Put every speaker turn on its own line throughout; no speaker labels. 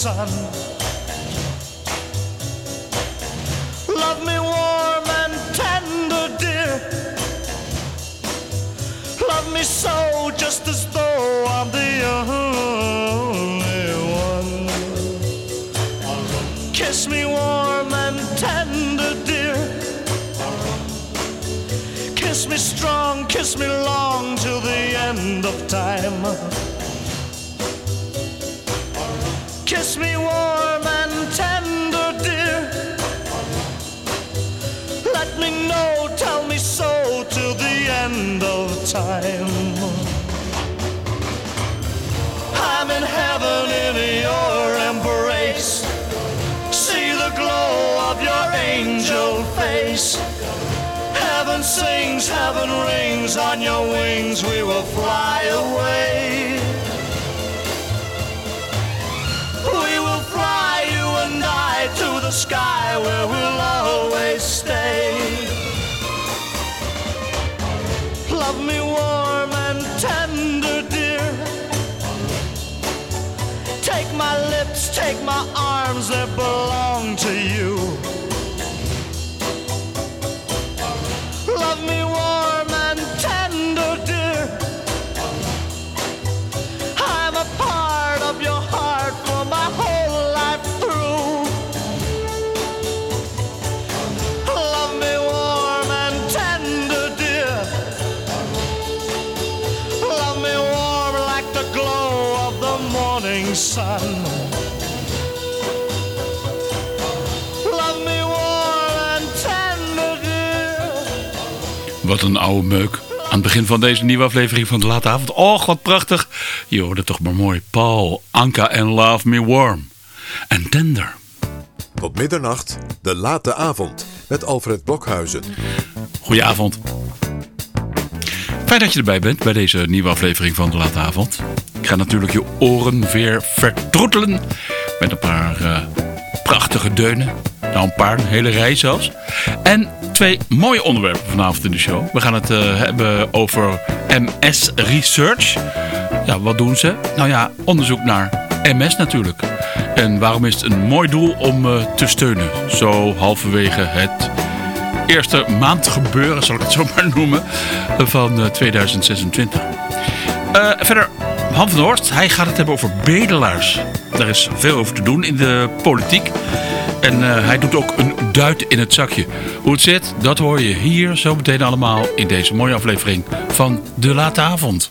sun. Sings, heaven rings, on your wings we will fly away. We will fly, you and I, to the sky where we'll always stay. Love me warm and tender, dear. Take my lips, take my arms that belong to you. Sun. Love me warm and tender, dear.
Wat een oude meuk. Aan het begin van deze nieuwe aflevering van de Late Avond. Och, wat prachtig. Je hoorde toch maar mooi. Paul, Anka en Love Me Warm. En Tender.
Tot middernacht, de late avond met Alfred Blokhuizen.
Goedenavond. Fijn dat je erbij bent bij deze nieuwe aflevering van de Late Avond. Ga natuurlijk je oren weer vertroetelen met een paar eh, prachtige deunen. Nou, een paar, een hele rij zelfs. En twee mooie onderwerpen vanavond in de show. We gaan het eh, hebben over MS Research. Ja, wat doen ze? Nou ja, onderzoek naar MS natuurlijk. En waarom is het een mooi doel om eh, te steunen? Zo halverwege het eerste maand gebeuren, zal ik het zo maar noemen, van eh, 2026. Eh, verder, Han van Horst, hij gaat het hebben over bedelaars. Daar is veel over te doen in de politiek. En eh, hij doet ook een duit in het zakje. Hoe het zit, dat hoor je hier zo meteen allemaal in deze mooie aflevering van De Late Avond.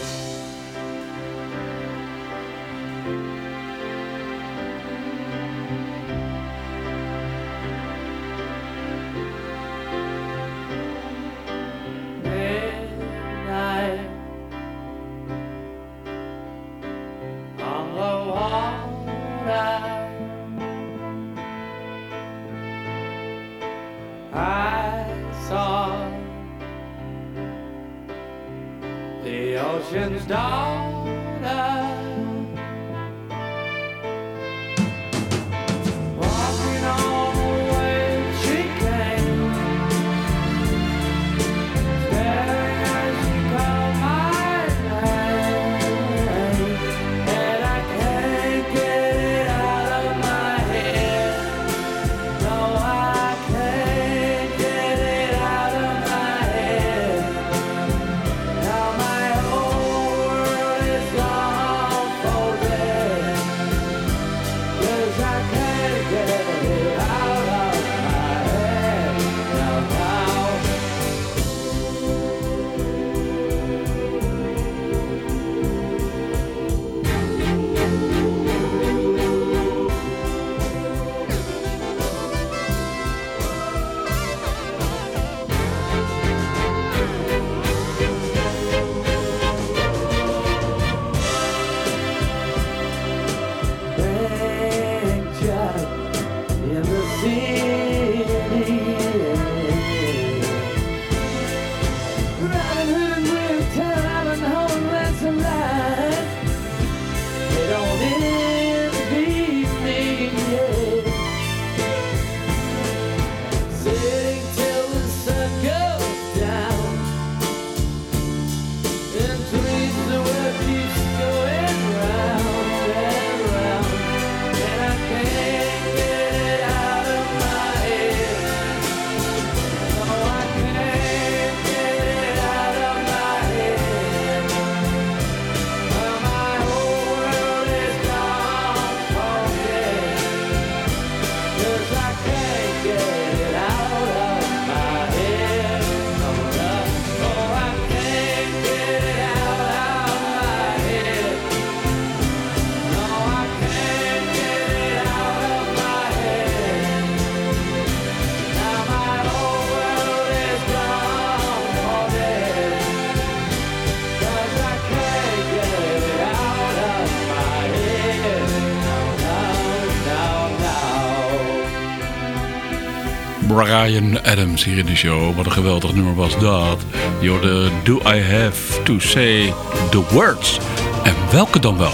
Brian Adams hier in de show. Wat een geweldig nummer was dat. Je Do I Have To Say The Words. En welke dan wel?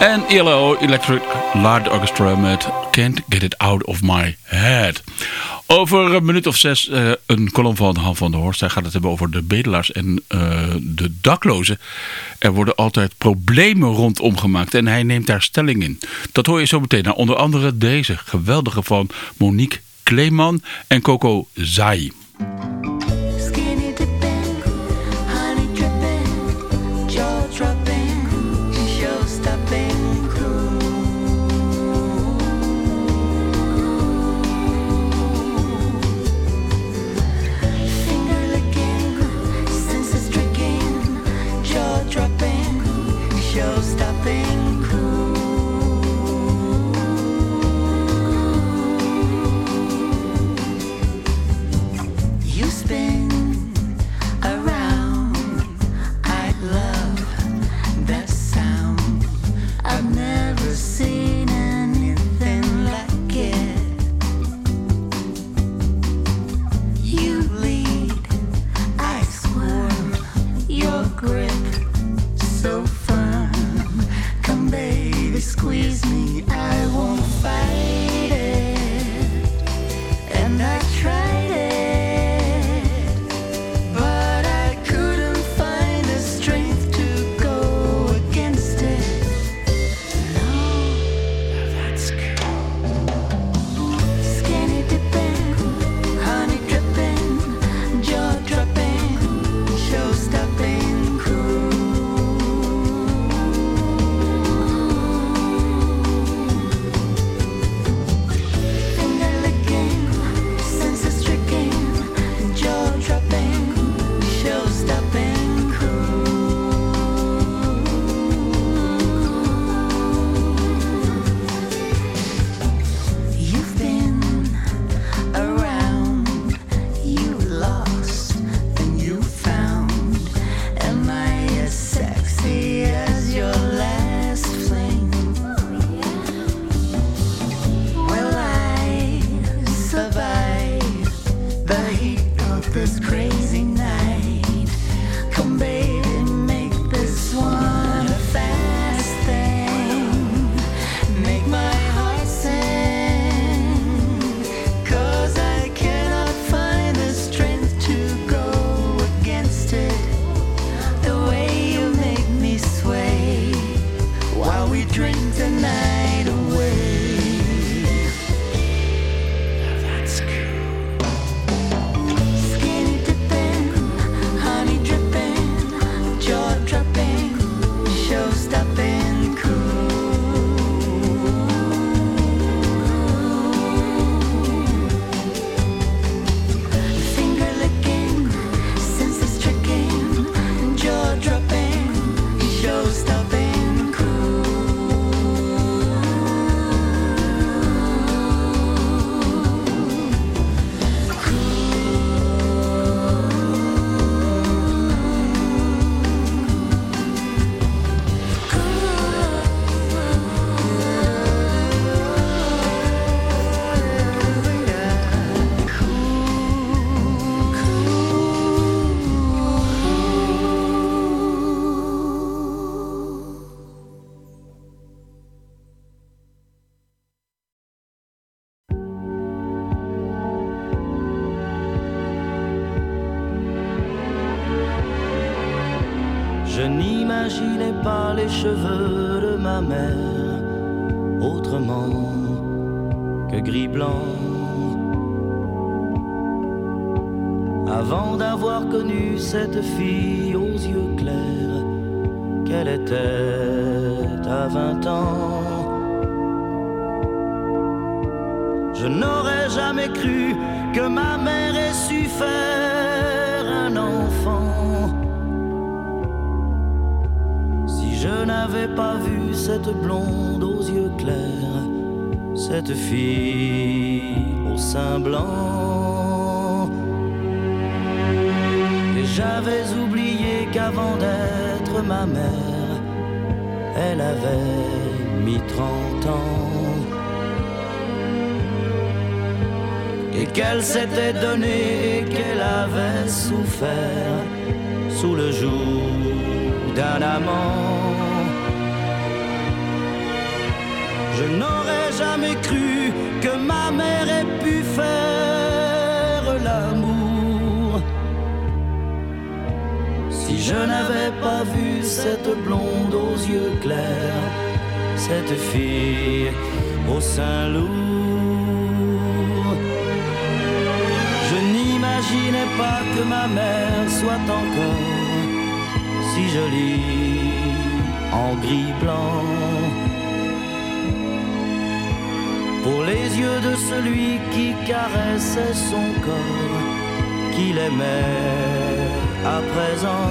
En ELO Electric Light Orchestra met Can't Get It Out of My Head. Over een minuut of zes eh, een column van Han van der Horst. Hij gaat het hebben over de bedelaars en eh, de daklozen. Er worden altijd problemen rondom gemaakt en hij neemt daar stelling in. Dat hoor je zo meteen. Nou, onder andere deze geweldige van Monique Kleeman en Coco Zai.
Avant d'avoir connu cette fille aux yeux clairs, qu'elle était à vingt ans. Je n'aurais jamais cru que ma mère ait su faire un enfant. Si je n'avais pas vu cette blonde aux yeux clairs, cette fille au sein blanc. Et j'avais oublié qu'avant d'être ma mère, elle avait mis trente ans. et qu'elle s'était donnée et qu'elle avait souffert sous le joug d'un amant. Jamais cru que ma mère ait pu faire l'amour. Si je n'avais pas vu cette blonde aux yeux clairs, cette fille au sein lourd. Je n'imaginais pas que ma mère soit encore si jolie en gris-blanc. Pour les yeux de celui qui caressait son corps, qu'il aimait à présent.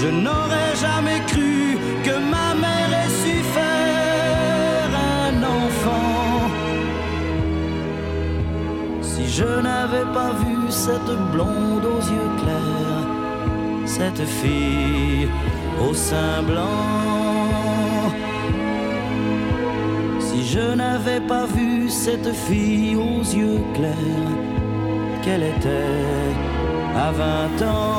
Je n'aurais jamais cru que ma mère ait su faire un enfant. Si je n'avais pas vu cette blonde aux yeux clairs, cette fille au sein blanc. Je n'avais pas vu cette fille aux yeux clairs, qu'elle était à 20 ans.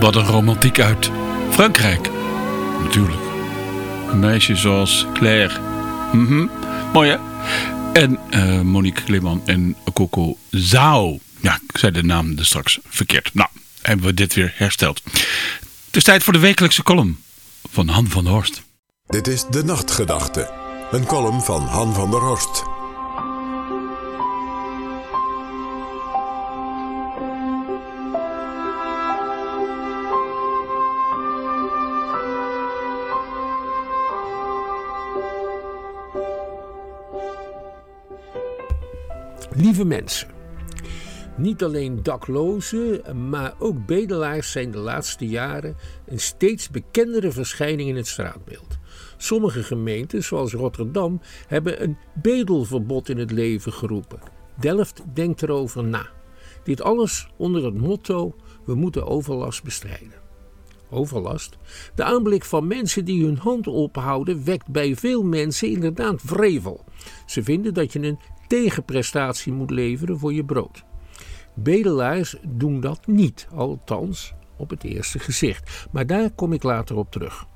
Wat een romantiek uit Frankrijk. Natuurlijk. Een meisje zoals Claire. Mhm. Mooi hè? En eh, Monique Kleeman en Coco Zao. Ja, ik zei de naam dus straks verkeerd. Nou, hebben we dit weer hersteld. Het is tijd voor de wekelijkse column van Han van der Horst.
Dit is De Nachtgedachte. Een column van Han van der Horst.
Lieve mensen, niet alleen daklozen, maar ook bedelaars zijn de laatste jaren een steeds bekendere verschijning in het straatbeeld. Sommige gemeenten, zoals Rotterdam, hebben een bedelverbod in het leven geroepen. Delft denkt erover na. Dit alles onder het motto: we moeten overlast bestrijden. Overlast? De aanblik van mensen die hun hand ophouden wekt bij veel mensen inderdaad wrevel. Ze vinden dat je een tegenprestatie moet leveren voor je brood. Bedelaars doen dat niet, althans op het eerste gezicht. Maar daar kom ik later op terug.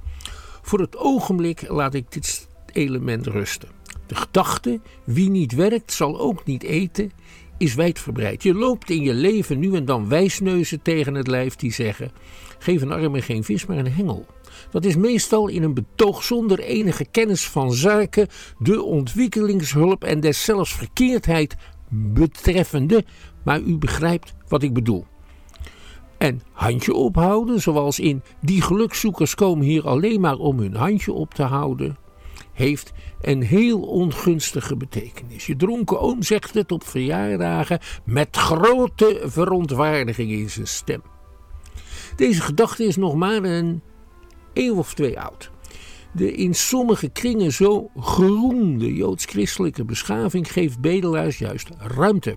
Voor het ogenblik laat ik dit element rusten. De gedachte, wie niet werkt zal ook niet eten, is wijdverbreid. Je loopt in je leven nu en dan wijsneuzen tegen het lijf die zeggen: geef een arme geen vis, maar een hengel. Dat is meestal in een betoog zonder enige kennis van zaken, de ontwikkelingshulp en deszelfs verkeerdheid betreffende, maar u begrijpt wat ik bedoel. En handje ophouden, zoals in die gelukzoekers komen hier alleen maar om hun handje op te houden, heeft een heel ongunstige betekenis. Je dronken oom zegt het op verjaardagen met grote verontwaardiging in zijn stem. Deze gedachte is nog maar een eeuw of twee oud. De in sommige kringen zo geroemde joods-christelijke beschaving geeft bedelaars juist ruimte.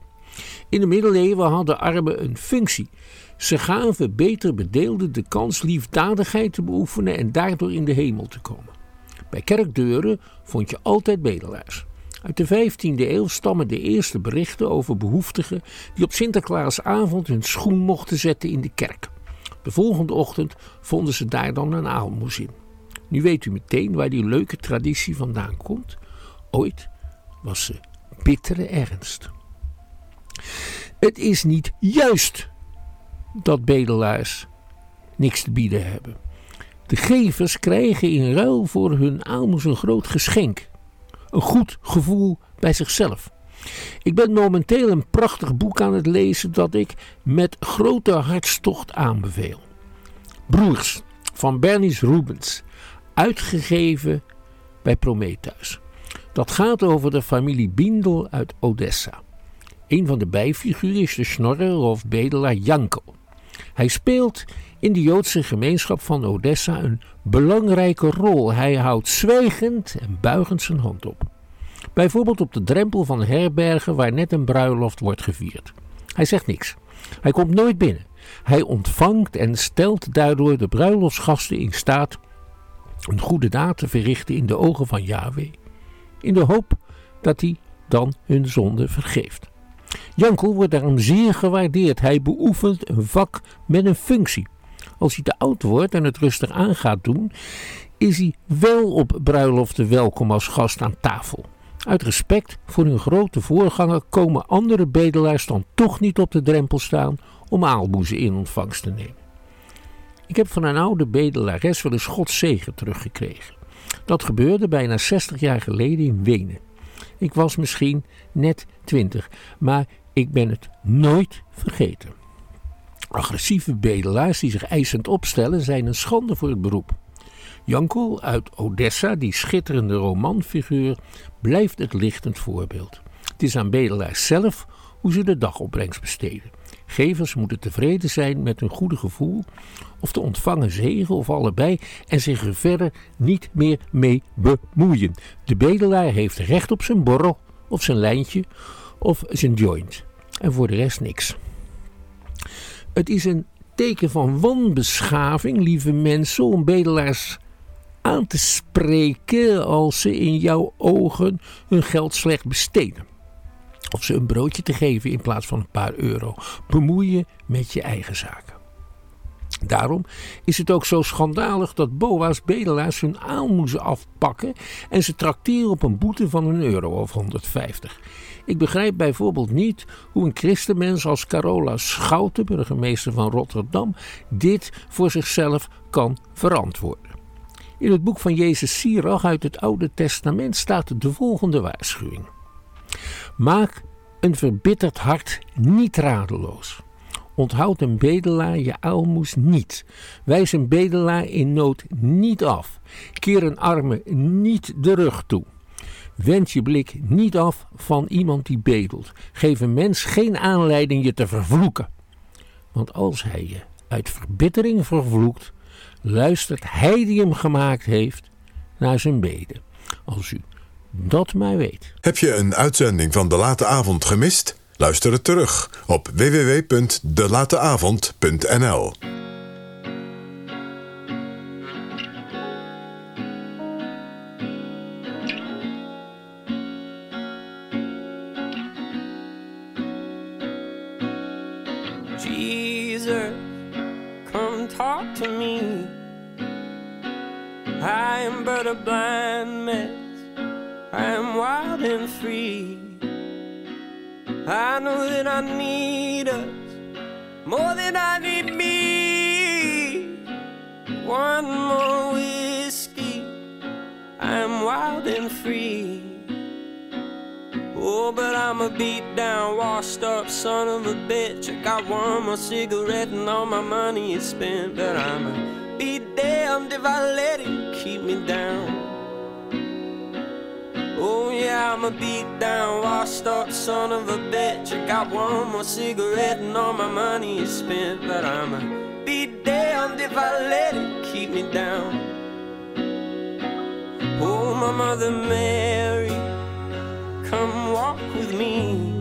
In de middeleeuwen hadden armen een functie. Ze gaven beter bedeelden de kans liefdadigheid te beoefenen en daardoor in de hemel te komen. Bij kerkdeuren vond je altijd bedelaars. Uit de 15e eeuw stammen de eerste berichten over behoeftigen die op Sinterklaasavond hun schoen mochten zetten in de kerk. De volgende ochtend vonden ze daar dan een aalmoes in. Nu weet u meteen waar die leuke traditie vandaan komt. Ooit was ze bittere ernst. Het is niet juist dat bedelaars niks te bieden hebben. De gevers krijgen in ruil voor hun aalmoes een groot geschenk. Een goed gevoel bij zichzelf. Ik ben momenteel een prachtig boek aan het lezen dat ik met grote hartstocht aanbeveel. Broers van Bernice Rubens, uitgegeven bij Prometheus. Dat gaat over de familie Bindel uit Odessa. Een van de bijfiguren is de snorrer of bedelaar Janko. Hij speelt in de Joodse gemeenschap van Odessa een belangrijke rol. Hij houdt zwijgend en buigend zijn hand op. Bijvoorbeeld op de drempel van herbergen waar net een bruiloft wordt gevierd. Hij zegt niks. Hij komt nooit binnen. Hij ontvangt en stelt daardoor de bruiloftsgasten in staat een goede daad te verrichten in de ogen van Yahweh, in de hoop dat hij dan hun zonde vergeeft. Jankel wordt daarom zeer gewaardeerd. Hij beoefent een vak met een functie. Als hij te oud wordt en het rustig aan gaat doen, is hij wel op bruiloften welkom als gast aan tafel. Uit respect voor hun grote voorganger komen andere bedelaars dan toch niet op de drempel staan om aalmoezen in ontvangst te nemen. Ik heb van een oude bedelares wel eens Gods zegen teruggekregen. Dat gebeurde bijna 60 jaar geleden in Wenen. Ik was misschien net 20, maar ik ben het nooit vergeten. Agressieve bedelaars die zich eisend opstellen zijn een schande voor het beroep. Jankel uit Odessa, die schitterende romanfiguur, blijft het lichtend voorbeeld. Het is aan bedelaars zelf hoe ze de dagopbrengst besteden. Gevers moeten tevreden zijn met hun goede gevoel of de ontvangen zegen of allebei en zich er verder niet meer mee bemoeien. De bedelaar heeft recht op zijn borrel of zijn lijntje of zijn joint en voor de rest niks. Het is een teken van wanbeschaving, lieve mensen, om bedelaars aan te spreken als ze in jouw ogen hun geld slecht besteden. Of ze een broodje te geven in plaats van een paar euro. Bemoei je met je eigen zaken. Daarom is het ook zo schandalig dat boa's bedelaars hun aalmoezen afpakken en ze trakteren op een boete van een euro of 150. Ik begrijp bijvoorbeeld niet hoe een christenmens als Carola Schouten, burgemeester van Rotterdam, dit voor zichzelf kan verantwoorden. In het boek van Jezus Sirach uit het Oude Testament staat de volgende waarschuwing. Maak een verbitterd hart niet radeloos. Onthoud een bedelaar je aalmoes niet. Wijs een bedelaar in nood niet af. Keer een arme niet de rug toe. Wend je blik niet af van iemand die bedelt. Geef een mens geen aanleiding je te vervloeken. Want als hij je uit verbittering vervloekt, luistert hij die hem gemaakt heeft naar zijn beden. Als u dat maar weet.
Heb je een uitzending van De Late Avond gemist? Luister het terug op www.delateavond.nl.
Jesus, come talk to me. I am but a blind mess. I am wild and free. I know that I need us more than I need me. One more whiskey. I am wild and free. Oh, but I'm a beat down, washed up son of a bitch. I got one more cigarette and all my money is spent. But I'm a be damned if I let it keep me down. Oh, yeah, I'm a beat down, washed up son of a bitch. I got one more cigarette and all my money is spent. But I'm a be damned if I let it keep me down. Oh, my mother Mary come walk with me.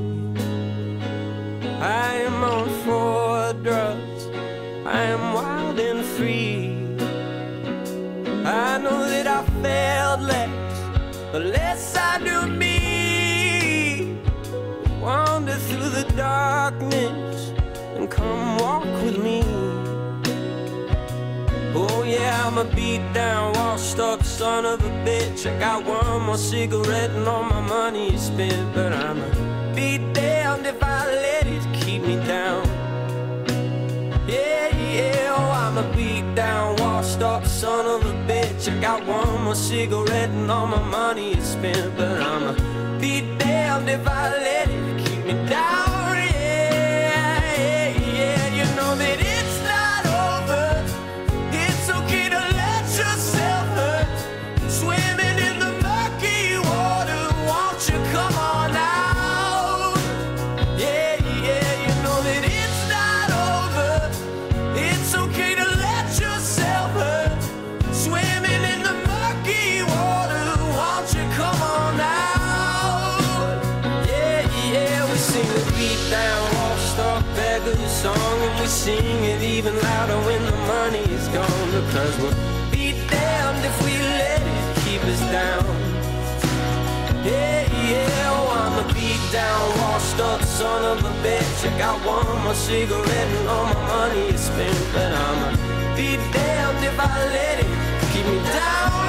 I am on four drugs, I am wild and free. I know that I failed but less I do me. Wander through the darkness and come walk with me. Oh yeah, I'm a beat down, washed up son of a bitch. I got one more cigarette and all my money is spent, but I'm a be damned if I let it keep me down. Yeah, yeah, oh I'm a beat down, washed up son of a bitch. I got one more cigarette and all my money is spent, but I'ma be damned if I let it keep me down. Because we're beat down if we let it keep us down. Yeah, yeah, oh, I'm a beat down, washed up son of a bitch. I got one more cigarette and all my money is spent, but I'm a be damned if I let it keep me down.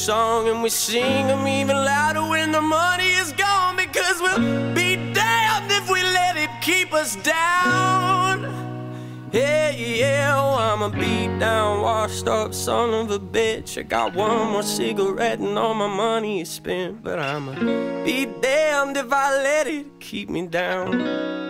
Song, and we sing them even louder when the money is gone because we'll be damned if we let it keep us down. Yeah, yeah, oh, I'm a beat down, washed up son of a bitch. I got one more cigarette and all my money is spent, but I'm a be damned if I let it keep me down.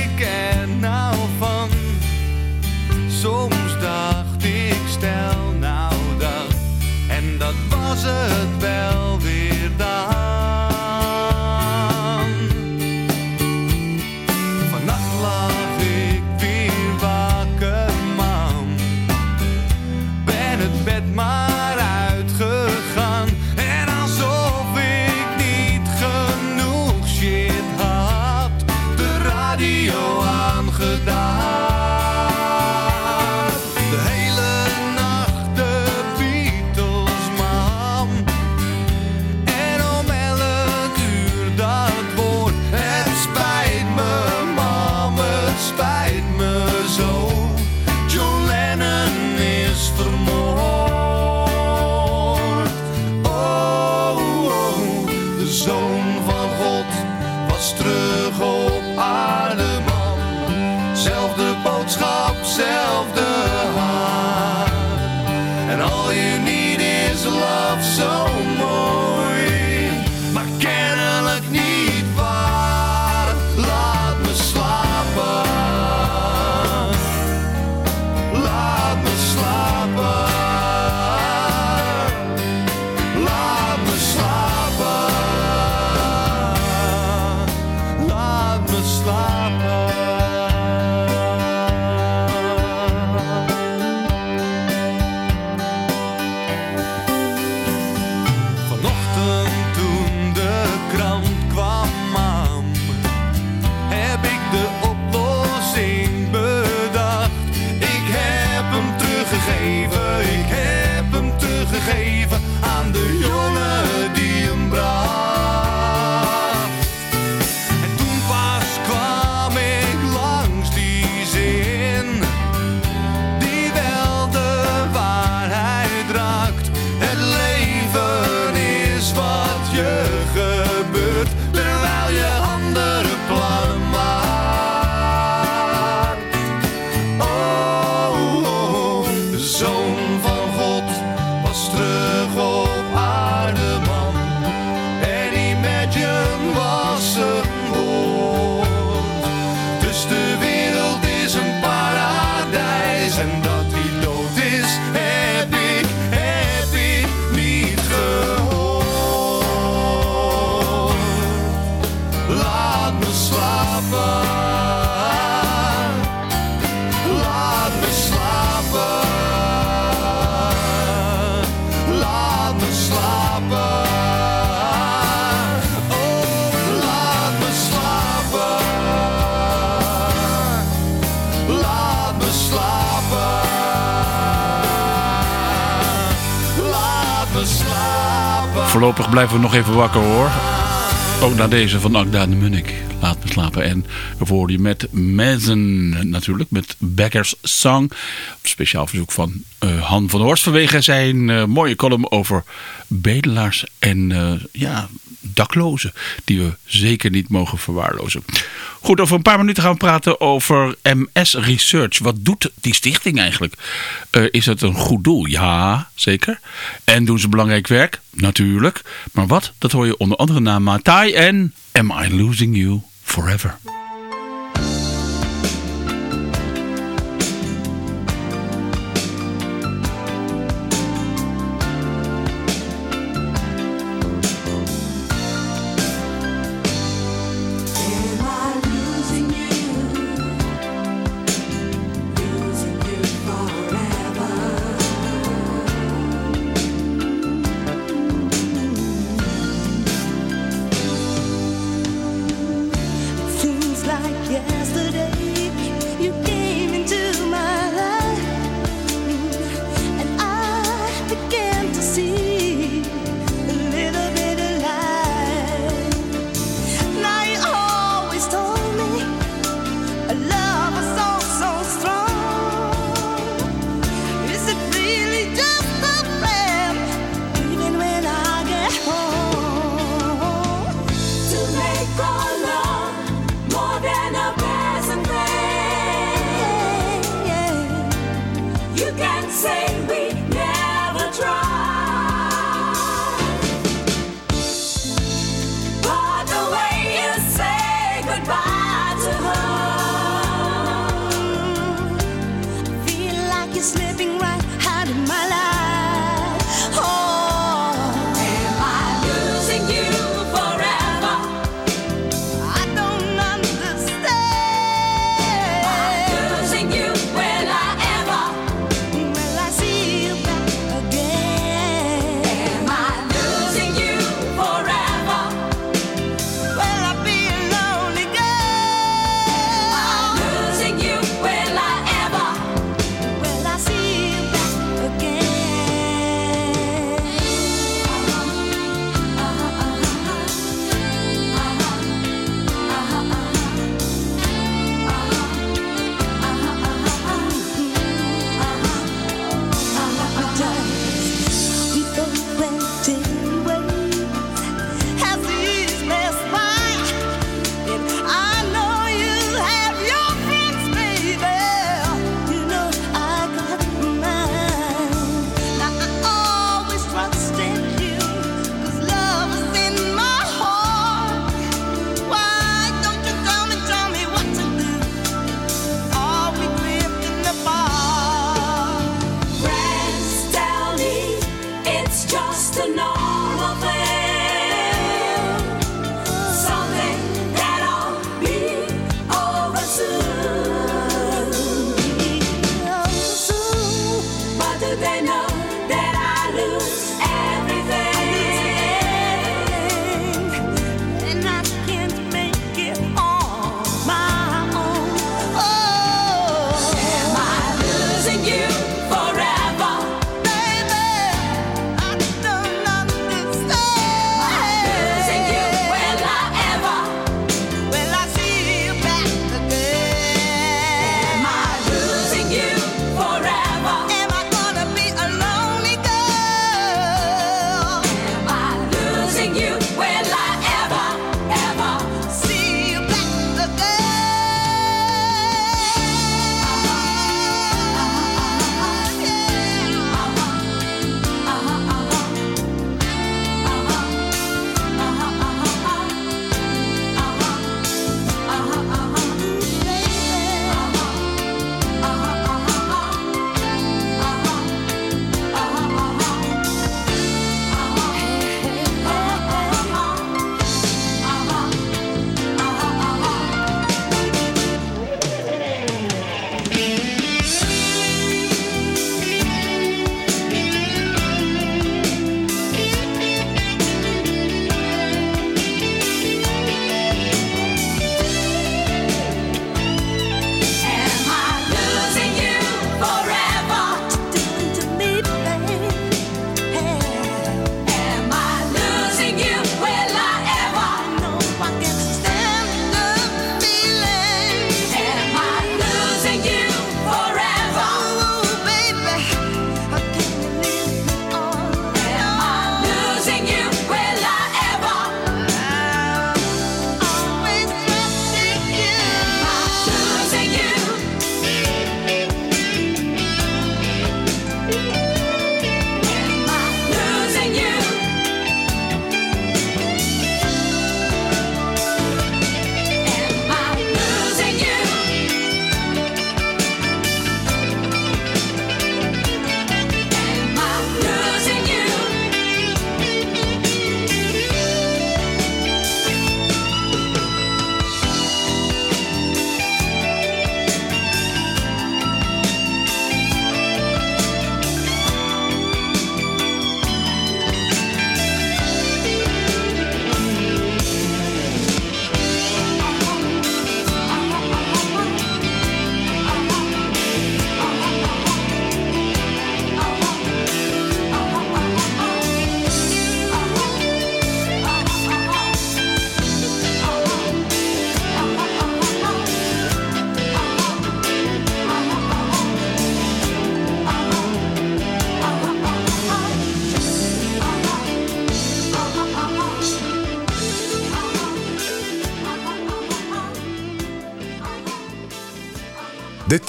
gegeven, ik heb hem te gegeven.
Voorlopig blijven we nog even wakker hoor. Ook naar deze van Agda de Munnik. Laat me slapen. En voor je met Mazen natuurlijk, met Becker's Song speciaal verzoek van eh, Han van der Horst vanwege zijn eh, mooie column over bedelaars en eh, ja, daklozen. Die we zeker niet mogen verwaarlozen. Goed, over een paar minuten gaan we praten over MS Research. Wat doet die stichting eigenlijk? is het een goed doel? Ja, zeker. En doen ze belangrijk werk? Natuurlijk. Maar wat? Dat hoor je onder andere na Matai en Am I Losing You Forever?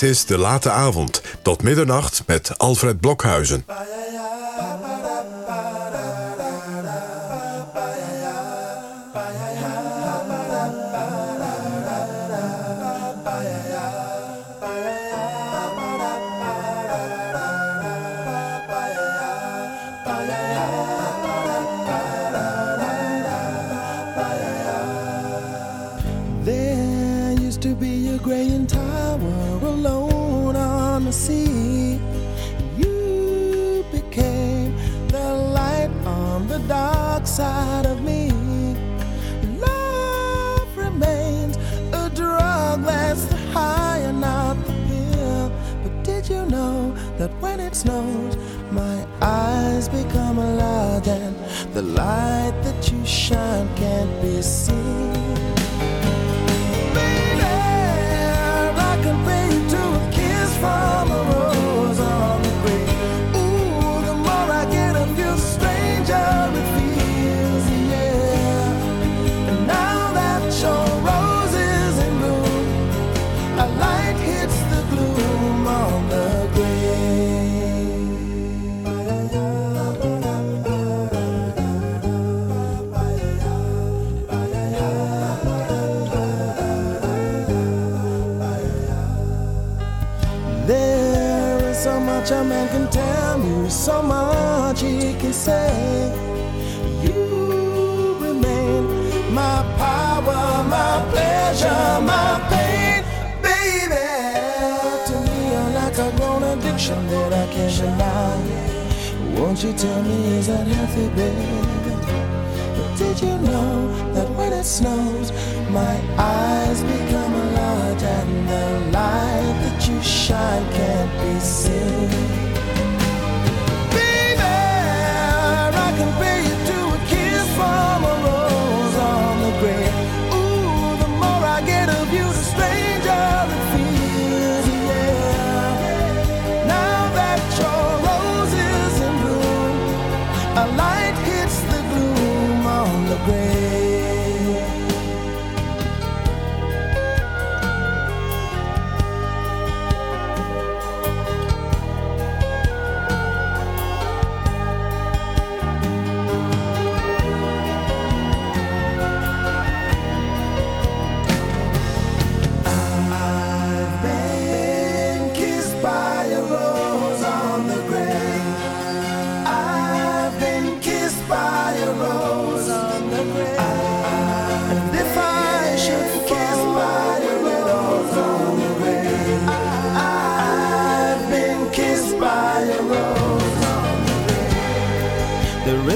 Dit is De Late Avond. Tot middernacht met Alfred Blokhuizen.
Addiction that I can't deny. Won't you tell me, is that healthy, baby? But did you know that when it snows, my eyes become large and the light that you shine can't be seen?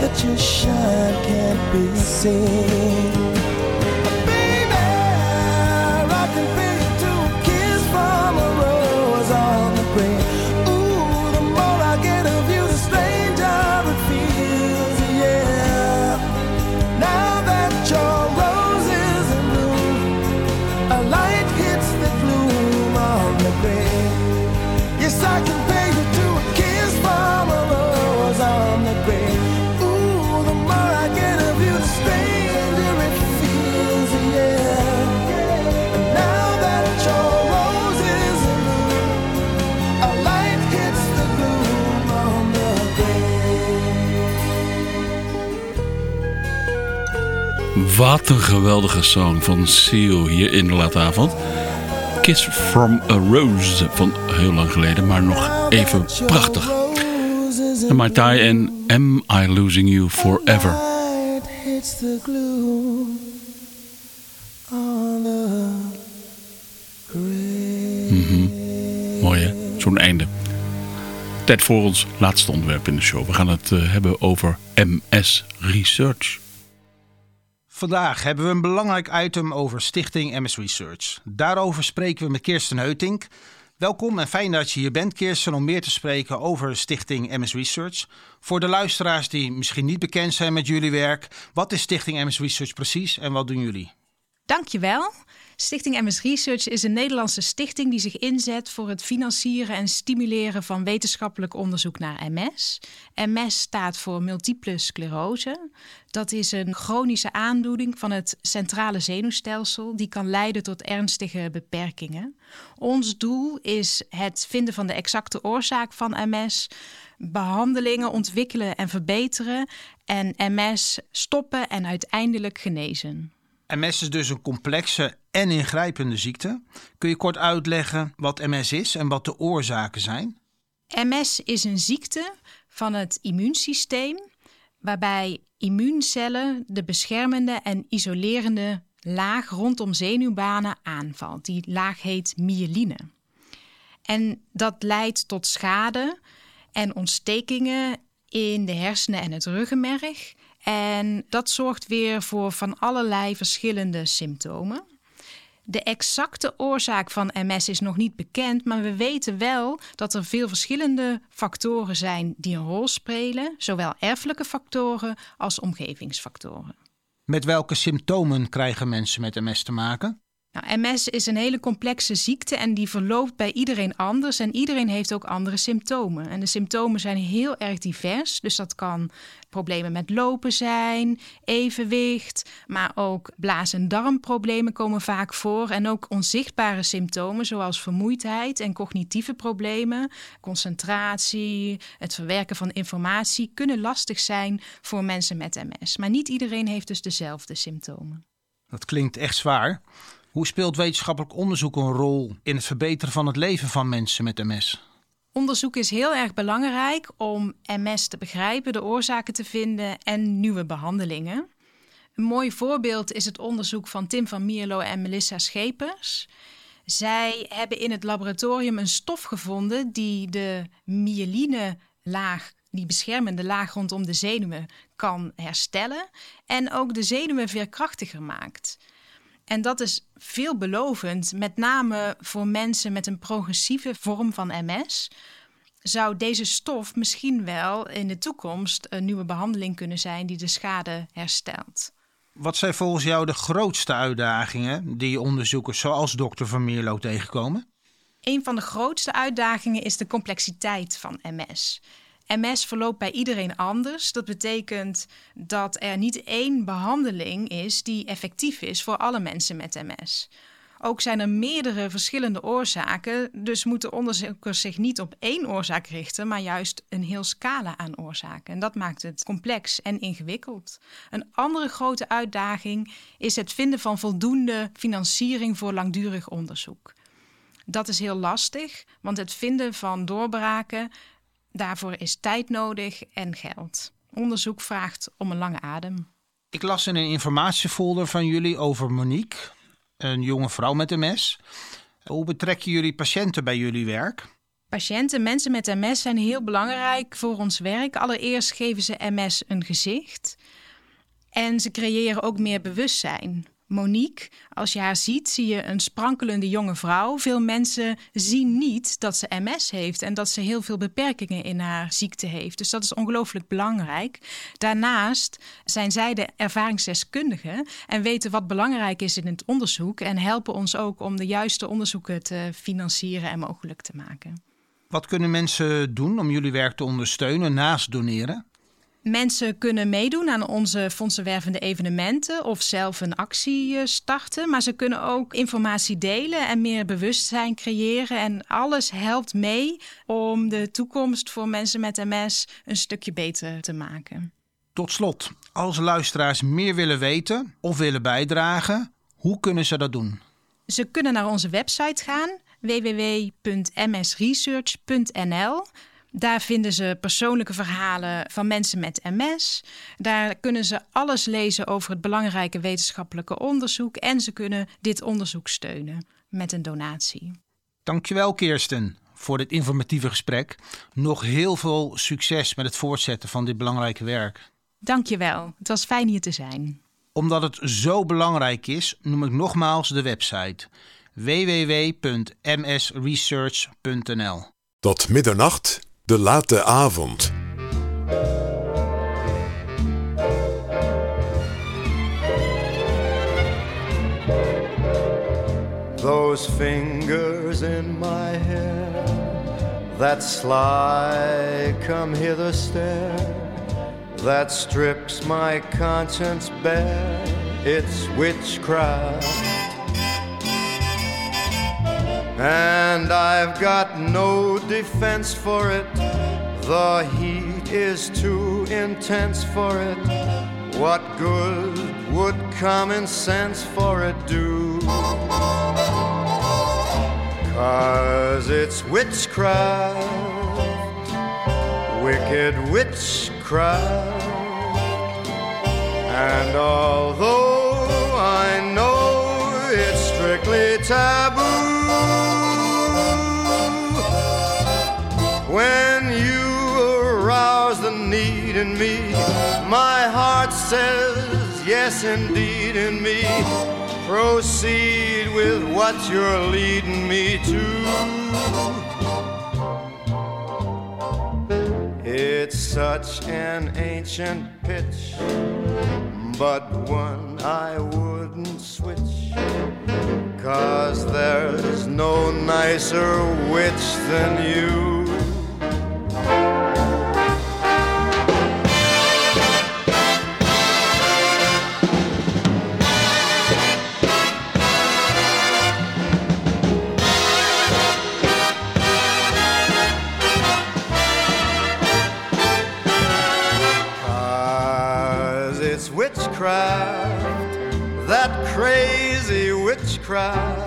that your shine can't be seen? Baby, I can to a kiss from a rose on the grave.
Wat een geweldige song van Seal hier in de late avond. Kiss from a Rose van heel lang geleden, maar nog even prachtig. En My Tai en Am I Losing You Forever.
the grave.
Mooi hè, zo'n einde. Tijd voor ons laatste onderwerp in de show. We gaan het eh, hebben over MS Research.
Vandaag hebben we een belangrijk item over Stichting MS Research. Daarover spreken we met Kirsten Heutink, Welkom en fijn dat je hier bent, Kirsten, om meer te spreken over Stichting MS Research. Voor de luisteraars die misschien niet bekend zijn met jullie werk, wat is Stichting MS Research precies en wat doen jullie?
Dankjewel. Stichting MS Research is een Nederlandse stichting die zich inzet voor het financieren en stimuleren van wetenschappelijk onderzoek naar MS. MS staat voor multiple sclerose. Dat is een chronische aandoening van het centrale zenuwstelsel die kan leiden tot ernstige beperkingen. Ons doel is het vinden van de exacte oorzaak van MS, behandelingen ontwikkelen en verbeteren en MS stoppen en uiteindelijk genezen.
MS is dus een complexe en ingrijpende ziekte. Kun je kort uitleggen wat MS is en wat de oorzaken zijn?
MS is een ziekte van het immuunsysteem waarbij immuuncellen de beschermende en isolerende laag rondom zenuwbanen aanvalt. Die laag heet myeline. En dat leidt tot schade en ontstekingen in de hersenen en het ruggenmerg. En dat zorgt weer voor van allerlei verschillende symptomen. De exacte oorzaak van MS is nog niet bekend, maar we weten wel dat er veel verschillende factoren zijn die een rol spelen, zowel erfelijke factoren als omgevingsfactoren.
Met welke symptomen krijgen mensen met MS te maken?
Nou, MS is een hele complexe ziekte en die verloopt bij iedereen anders en iedereen heeft ook andere symptomen. En de symptomen zijn heel erg divers, dus dat kan problemen met lopen zijn, evenwicht, maar ook blaas- en darmproblemen komen vaak voor en ook onzichtbare symptomen zoals vermoeidheid en cognitieve problemen, concentratie, het verwerken van informatie kunnen lastig zijn voor mensen met MS. Maar niet iedereen heeft dus dezelfde symptomen.
Dat klinkt echt zwaar. Hoe speelt wetenschappelijk onderzoek een rol in het verbeteren van het leven van mensen met MS?
Onderzoek is heel erg belangrijk om MS te begrijpen, de oorzaken te vinden en nieuwe behandelingen. Een mooi voorbeeld is het onderzoek van Tim van Mierlo en Melissa Schepers. Zij hebben in het laboratorium een stof gevonden die de myeline laag, die beschermende laag rondom de zenuwen, kan herstellen en ook de zenuwen veerkrachtiger maakt. En dat is veelbelovend, met name voor mensen met een progressieve vorm van MS. Zou deze stof misschien wel in de toekomst een nieuwe behandeling kunnen zijn die de schade herstelt?
Wat zijn volgens jou de grootste uitdagingen die onderzoekers zoals dokter Van Mierlo tegenkomen?
Een van de grootste uitdagingen is de complexiteit van MS. MS verloopt bij iedereen anders. Dat betekent dat er niet één behandeling is die effectief is voor alle mensen met MS. Ook zijn er meerdere verschillende oorzaken, dus moeten onderzoekers zich niet op één oorzaak richten, maar juist een heel scala aan oorzaken. En dat maakt het complex en ingewikkeld. Een andere grote uitdaging is het vinden van voldoende financiering voor langdurig onderzoek. Dat is heel lastig, want het vinden van doorbraken Daarvoor is tijd nodig en geld. Onderzoek vraagt om een lange adem.
Ik las in een informatiefolder van jullie over Monique, een jonge vrouw met MS. Hoe betrekken jullie patiënten bij jullie werk?
Patiënten, mensen met MS zijn heel belangrijk voor ons werk. Allereerst geven ze MS een gezicht. En ze creëren ook meer bewustzijn. Monique, als je haar ziet, zie je een sprankelende jonge vrouw. Veel mensen zien niet dat ze MS heeft en dat ze heel veel beperkingen in haar ziekte heeft. Dus dat is ongelooflijk belangrijk. Daarnaast zijn zij de ervaringsdeskundigen en weten wat belangrijk is in het onderzoek en helpen ons ook om de juiste onderzoeken te financieren en mogelijk te maken.
Wat kunnen mensen doen om jullie werk te ondersteunen naast doneren?
Mensen kunnen meedoen aan onze fondsenwervende evenementen of zelf een actie eh, starten. Maar ze kunnen ook informatie delen en meer bewustzijn creëren. En alles helpt mee om de toekomst voor mensen met MS een stukje beter te maken.
Tot slot, als luisteraars meer willen weten of willen bijdragen, hoe kunnen ze dat doen?
Ze kunnen naar onze website gaan www.msresearch.nl. Daar vinden ze persoonlijke verhalen van mensen met MS. Daar kunnen ze alles lezen over het belangrijke wetenschappelijke onderzoek. En ze kunnen dit onderzoek steunen met een donatie.
Dankjewel Kirsten voor dit informatieve gesprek. Nog heel veel succes met het voortzetten van dit belangrijke werk.
Dankjewel. Het was fijn hier te zijn.
Omdat het zo belangrijk is, noem ik nogmaals de website www.msresearch.nl.
Tot middernacht, de late avond.
Those fingers in my hair, that sly come hither stare, that strips my conscience bare, it's witchcraft. And I've got no defense for it, the heat is too intense for it. What good would common sense for it do? Cause it's witchcraft, wicked witchcraft. And although I know it's strictly taboo, when you arouse the need in me, my heart says yes, indeed, in me. Proceed with what you're leading me to. It's such an ancient pitch, but one I wouldn't switch. Cause there's no nicer witch than you. Witchcraft.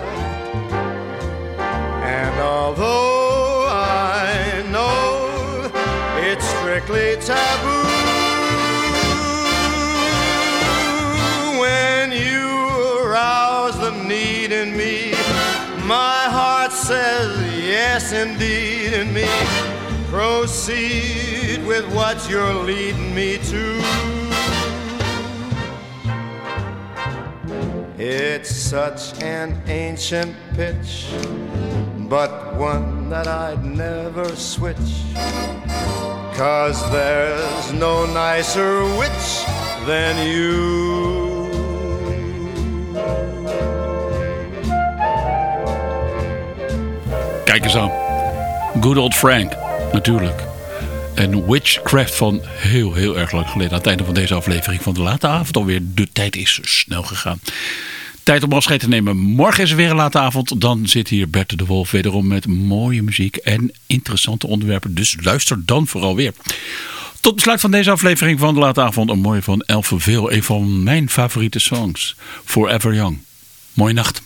And although I know it's strictly taboo, when you arouse the need in me, my heart says yes, indeed, in me. Proceed with what you're leading me to. It's such an ancient pitch, but one that I'd never switch. Cause there's no nicer witch than you.
Kijk eens aan. Good old Frank, natuurlijk. En Witchcraft van heel, heel erg lang geleden. Aan het einde van deze aflevering van de late avond alweer. De tijd is snel gegaan. Tijd om afscheid te nemen. Morgen is er weer een late avond. Dan zit hier Bert de Wolf wederom met mooie muziek en interessante onderwerpen. Dus luister dan vooral weer. Tot besluit van deze aflevering van de late avond. Een mooie van Elfe Veel. Een van mijn favoriete songs. Forever Young. Mooie nacht.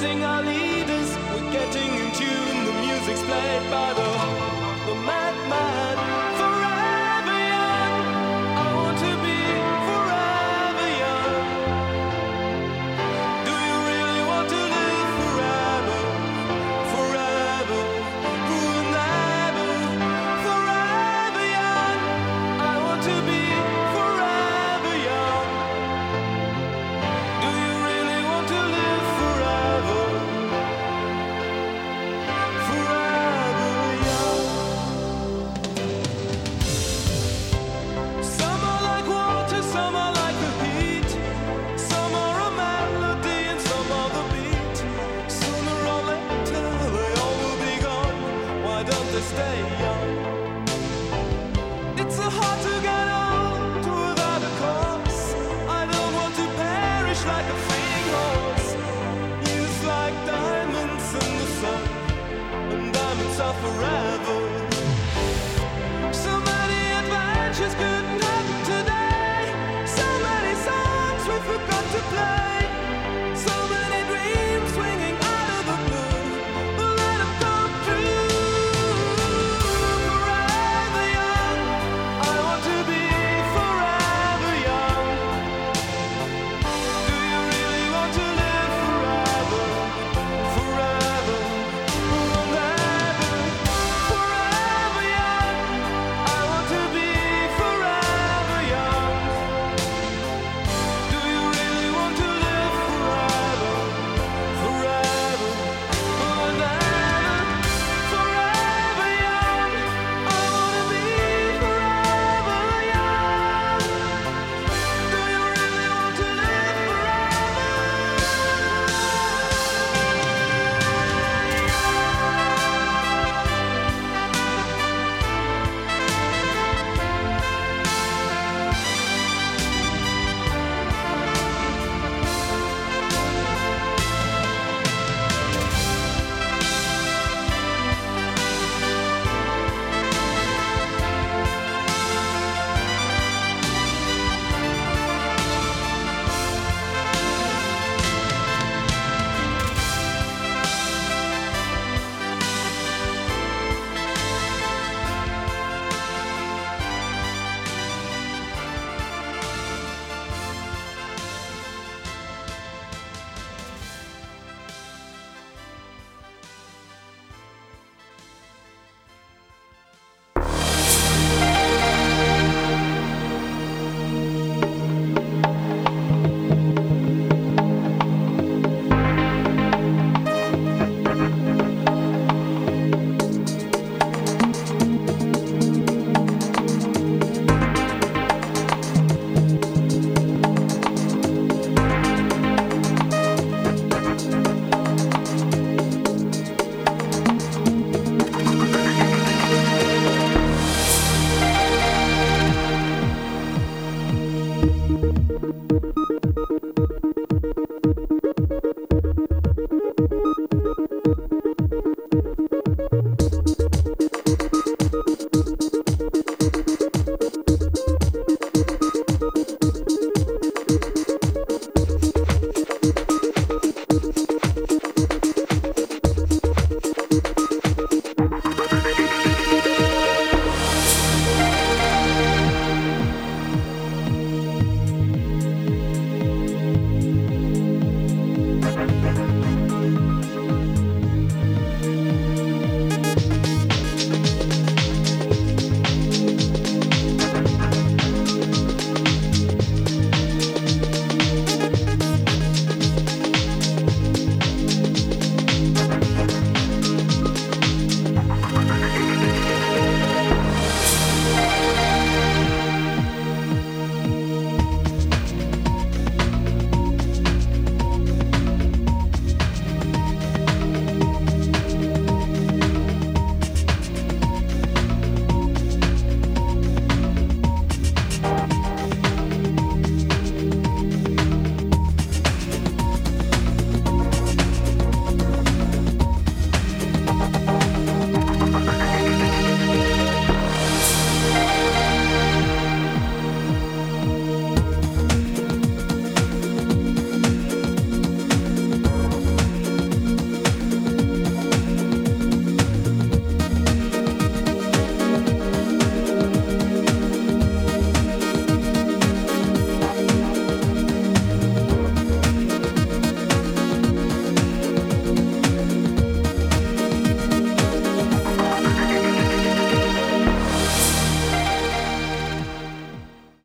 Praising our leaders, we're getting in tune. The music's played by the, the madman.